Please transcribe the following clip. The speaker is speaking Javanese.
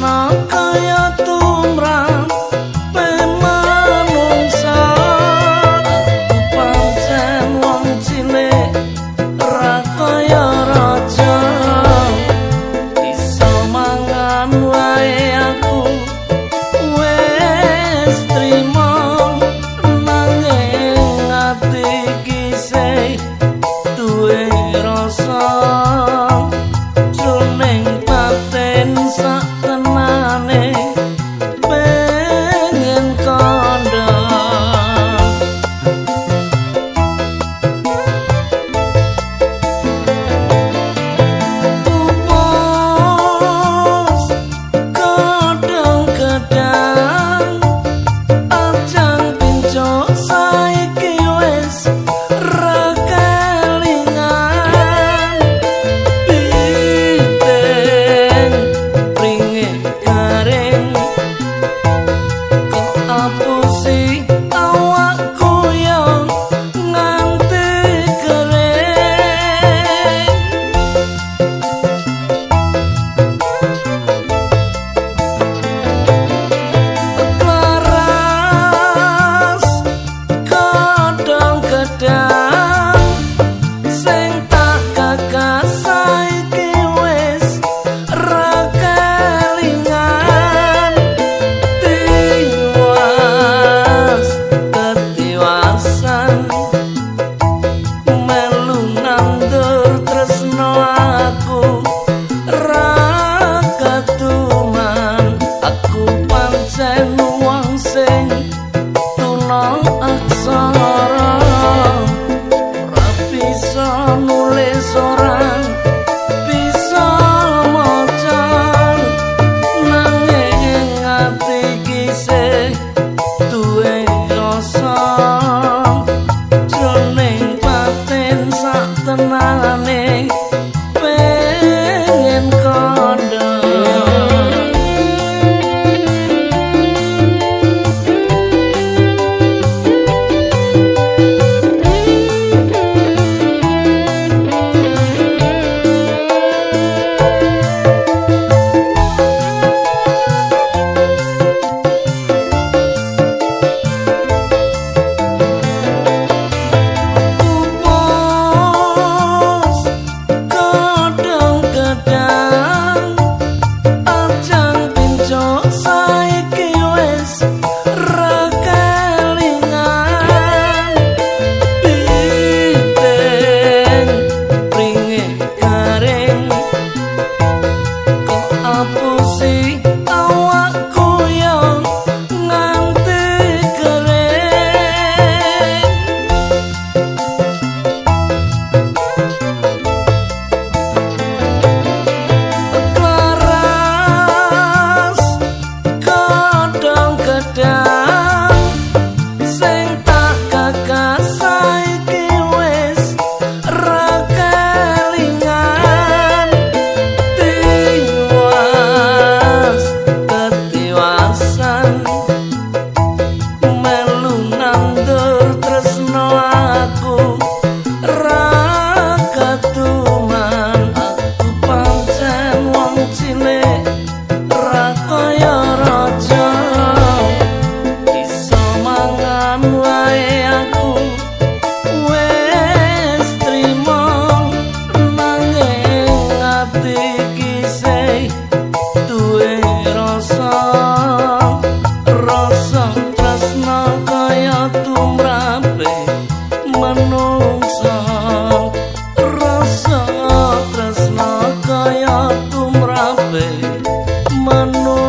Não. llame down. manung